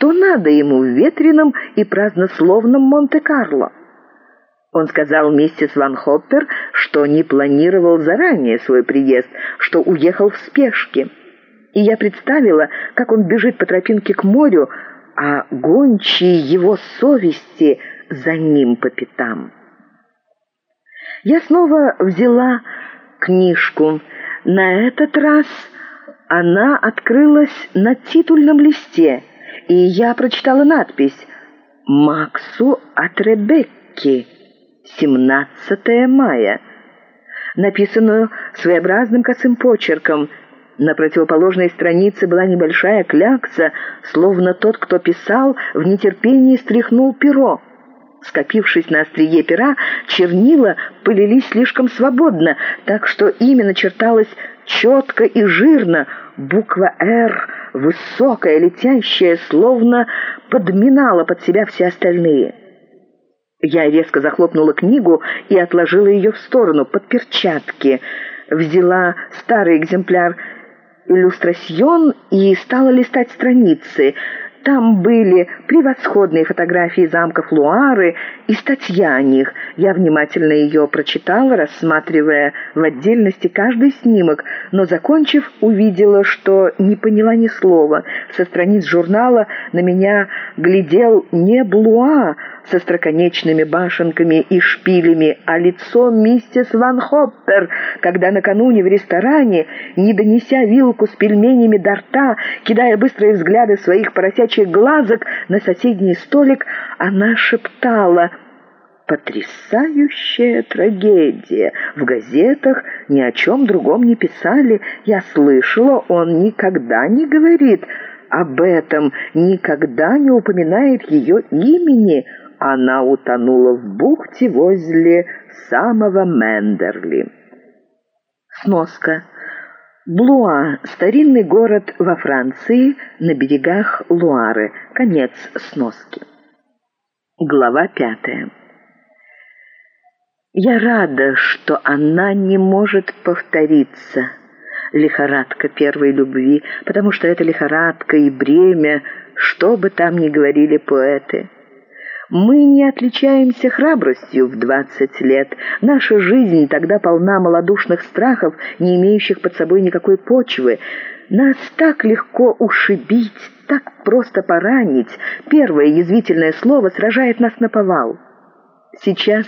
что надо ему в ветреном и празднословном Монте-Карло. Он сказал миссис ВанОппер, что не планировал заранее свой приезд, что уехал в спешке. И я представила, как он бежит по тропинке к морю, а гончие его совести за ним по пятам. Я снова взяла книжку. На этот раз она открылась на титульном листе, и я прочитала надпись «Максу от Ребекки, 17 мая», написанную своеобразным косым почерком. На противоположной странице была небольшая клякса, словно тот, кто писал, в нетерпении стряхнул перо. Скопившись на острие пера, чернила пылились слишком свободно, так что имя начерталось четко и жирно. Буква «Р», высокая, летящая, словно подминала под себя все остальные. Я резко захлопнула книгу и отложила ее в сторону, под перчатки. Взяла старый экземпляр «Иллюстрасьон» и стала листать страницы — там были превосходные фотографии замковЛуары и статья о них. Я внимательно ее прочитала, рассматривая в отдельности каждый снимок, но, закончив, увидела, что не поняла ни слова. Со страниц журнала на меня глядел не Блуа, со строконечными башенками и шпилями, а лицо миссис ВанОппер, когда накануне в ресторане, не донеся вилку с пельменями до рта, кидая быстрые взгляды своих поросячьих глазок на соседний столик, она шептала «Потрясающая трагедия! В газетах ни о чем другом не писали. Я слышала, он никогда не говорит об этом, никогда не упоминает ее имени». Она утонула в бухте возле самого Мендерли. Сноска. Блуа – старинный город во Франции на берегах Луары. Конец сноски. Глава пятая. Я рада, что она не может повториться, лихорадка первой любви, потому что это лихорадка и бремя, что бы там ни говорили поэты. Мы не отличаемся храбростью в двадцать лет. Наша жизнь тогда полна малодушных страхов, не имеющих под собой никакой почвы. Нас так легко ушибить, так просто поранить. Первое язвительное слово сражает нас на повал. Сейчас,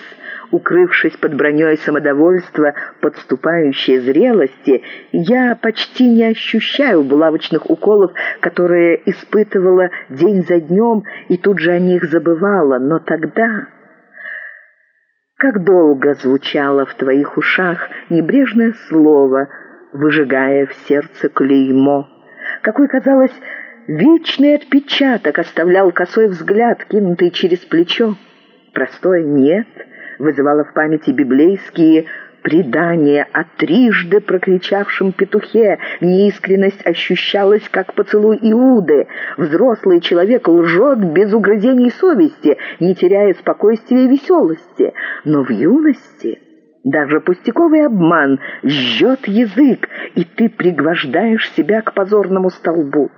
укрывшись под броней самодовольства, подступающей зрелости, я почти не ощущаю булавочных уколов, которые испытывала день за днем и тут же о них забывала. Но тогда... Как долго звучало в твоих ушах небрежное слово, выжигая в сердце клеймо. Какой, казалось, вечный отпечаток оставлял косой взгляд, кинутый через плечо. Простое «нет» вызывало в памяти библейские предания о трижды прокричавшем петухе. Неискренность ощущалась, как поцелуйУды. Взрослый человек лжет без угрызений совести, не теряя спокойствия и веселости. Но в юности... Даже пустяковый обман жжет язык, и ты пригвождаешь себя к позорному столбу.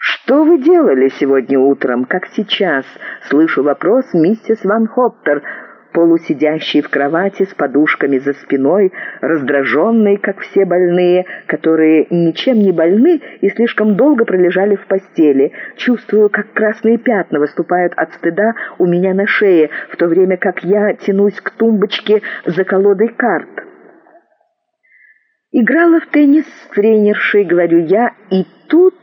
«Что вы делали сегодня утром, как сейчас?» Слышу вопрос миссис ВанОптер, полусидящей в кровати с подушками за спиной, раздраженной, как все больные, которые ничем не больны и слишком долго пролежали в постели. Чувствую, как красные пятна выступают от стыда у меня на шее, в то время как я тянусь к тумбочке за колодой карт. Играла в теннис с тренершей, говорю я, и тут...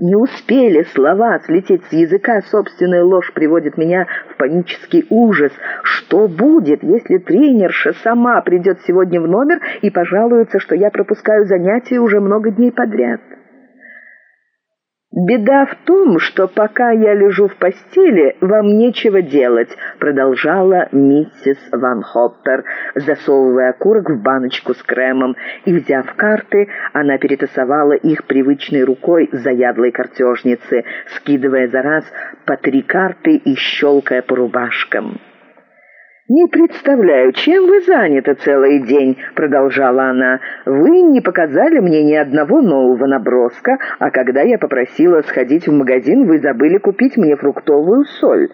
Не успели слова слететь с языка, собственная ложь приводит меня в панический ужас. Что будет, если тренерша сама придет сегодня в номер и пожалуется, что я пропускаю занятия уже много дней подряд? «Беда в том, что пока я лежу в постели, вам нечего делать», продолжала миссис Ван Хоппер, засовывая окурок в баночку с кремом, и, взяв карты, она перетасовала их привычной рукой заядлой картежницы, скидывая за раз по три карты и щелкая по рубашкам. «Не представляю, чем вы заняты целый день», — продолжала она. «Вы не показали мне ни одного нового наброска, а когда я попросила сходить в магазин, вы забыли купить мне фруктовую соль».